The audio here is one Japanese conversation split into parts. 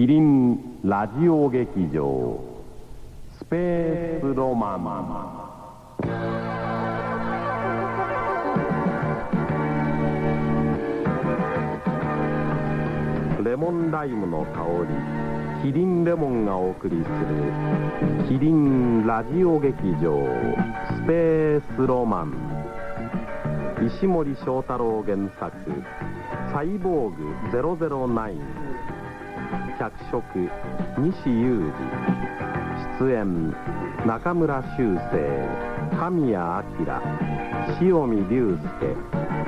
キリンラジオ劇場スペースロマンレモンライムの香りキリンレモンがお送りするキリンラジオ劇場スペースロマン石森章太郎原作「サイボーグ009」脚色西裕二出演中村修正神谷明塩見隆介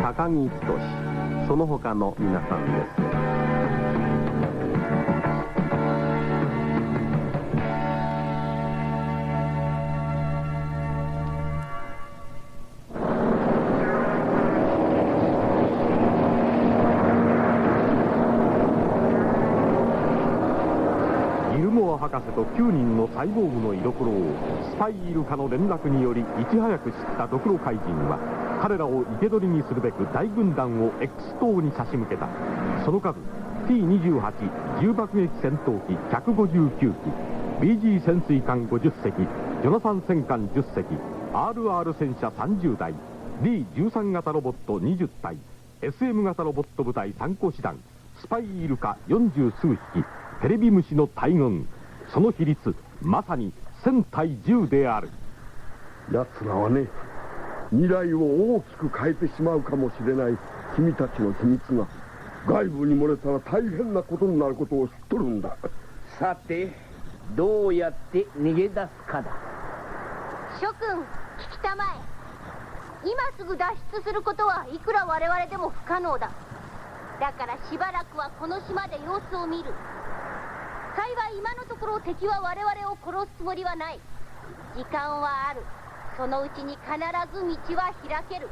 高木仁その他の皆さんです。博士と9人のサイボーグの居所をスパイイルカの連絡によりいち早く知ったドクロ怪人は彼らを生け捕りにするべく大軍団を X 島に差し向けた。その数 T28 重爆撃戦闘機159機 BG 潜水艦50隻ジョナサン戦艦10隻 RR 戦車30台 D13 型ロボット20体 SM 型ロボット部隊3個師団スパイイルカ40数匹テレビ虫の大群その比率まさに1000対10である。奴らはね未来を大きく変えてしまうかもしれない君たちの秘密が外部に漏れたら大変なことになることを知っとるんだ。さてどうやって逃げ出すかだ。諸君聞きたまえ。今すぐ脱出することはいくら我々でも不可能だ。だからしばらくはこの島で様子を見る幸い今のところ敵は我々を殺すつもりはない。時間はある。そのうちに必ず道は開ける。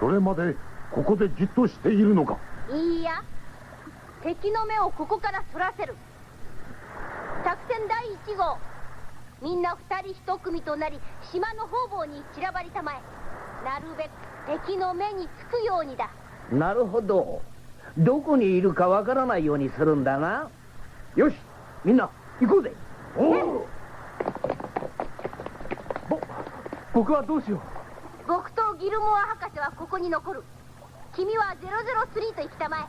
それまでここでじっとしているのか？いいや。敵の目をここからそらせる。作戦第1号。みんな二人一組となり島の方々に散らばりたまえ。なるべく敵の目につくようにだ。なるほど。どこにいるかわからないようにするんだなよしみんな行こうぜ。おお僕はどうしよ僕とギルモア博士はここに残る。君は003と行きたま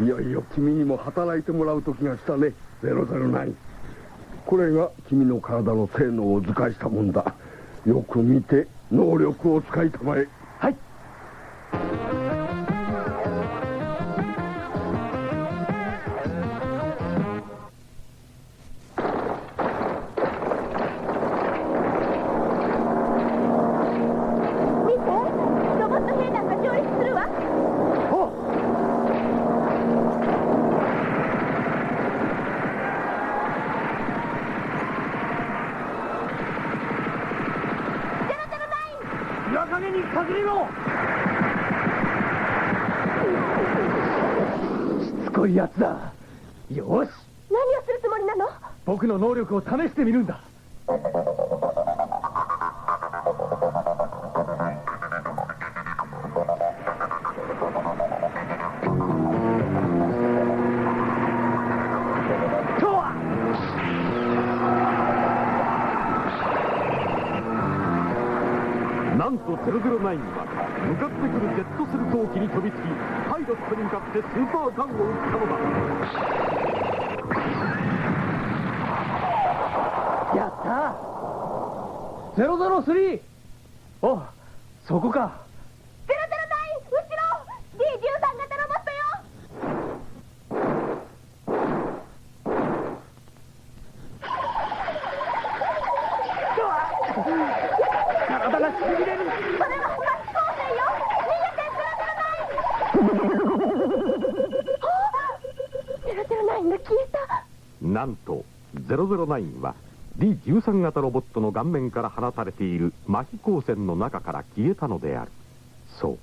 え。いよいよ君にも働いてもらう時が来たね。009これが君の体の性能を図解したもんだ。よく見て能力を使いたまえしつこいやつだ。よし。何をするつもりなの？僕の能力を試してみるんだなんと009は向かってくるジェットスル闘機に飛びつきパイロットに向かってスーパーガンを撃ったのだやった !003! おそこか009後ろ D13 型ロボットよ体がしびれるそれはマス光線よ逃げて009 009が消えたなんと009は D13 型ロボットの顔面から放たれている麻痺光線の中から消えたのであるそう。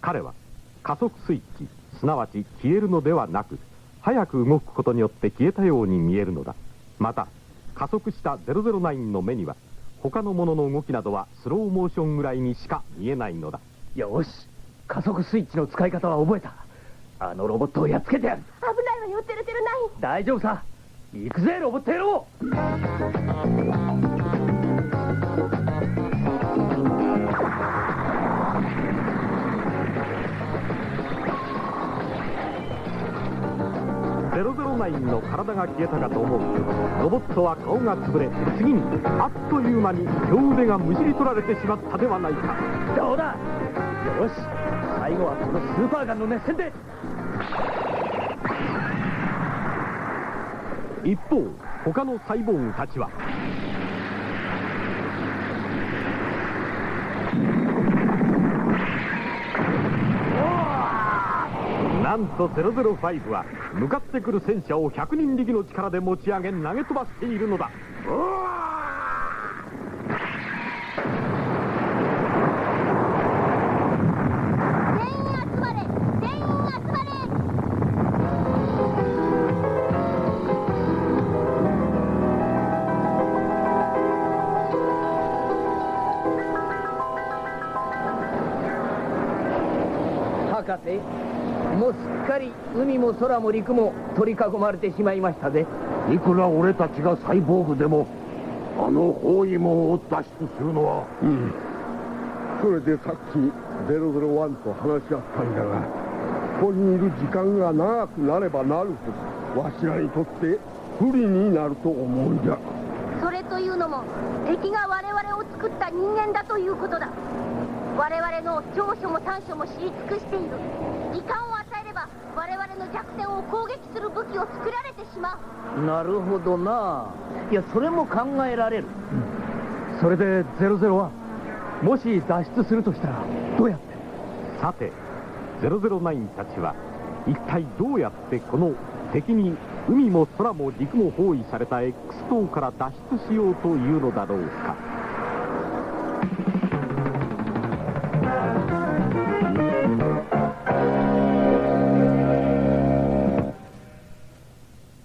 彼は加速スイッチすなわち消えるのではなく早く動くことによって消えたように見えるのだまた加速した009の目には他のものの動きなどはスローモーションぐらいにしか見えないのだ。よし。加速スイッチの使い方は覚えた。あのロボットをやっつけてやる。危ないわよ009大丈夫さ行くぜロボット野郎009の体が消えたかと思うとロボットは顔が潰れ次にあっという間に両腕がむしり取られてしまったではないか。どうだ。よし。最後はこのスーパーガンの熱戦で。一方他のサイボーグたちは。なんと005は向かってくる戦車を100人力の力で持ち上げ投げ飛ばしているのだ。うわ博士もうすっかり海も空も陸も取り囲まれてしまいましたぜ。いくら俺たちがサイボーグでもあの包囲網を脱出するのはうん。それでさっき001と話し合ったんだがここにいる時間が長くなればなるほどわしらにとって不利になると思うんじゃ。それというのも敵が我々を作った人間だということだ我々の長所も短所も知り尽くしている。時間を与えれば我々の弱点を攻撃する武器を作られてしまう。なるほどな。いやそれも考えられる。それで001もし脱出するとしたらどうやって？さて009たちは一体どうやってこの敵に海も空も陸も包囲された X 島から脱出しようというのだろうか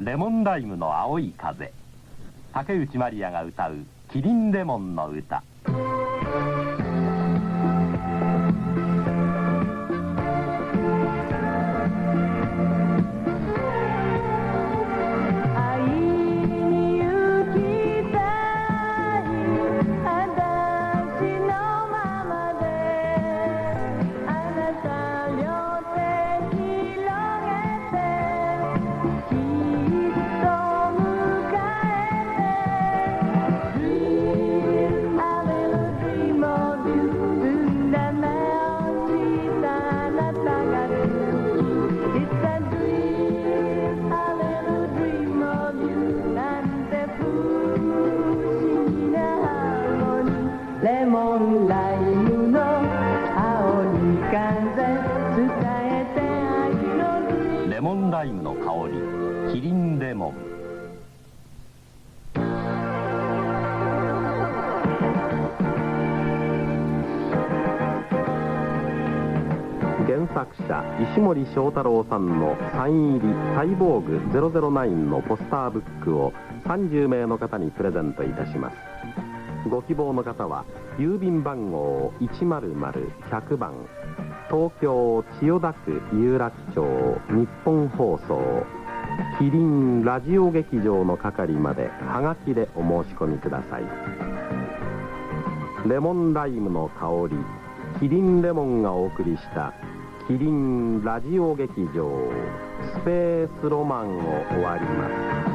レモンライムの青い風。竹内まりやが歌う「キリンレモンの歌」キリンレモン。原作者石森章太郎さんのサイン入りサイボーグ009のポスターブックを30名の方にプレゼントいたします。ご希望の方は郵便番号100-100番東京千代田区有楽町日本放送。キリンラジオ劇場の係まではがきでお申し込みください。レモンライムの香りキリンレモンがお送りしたキリンラジオ劇場スペースロマンを終わります。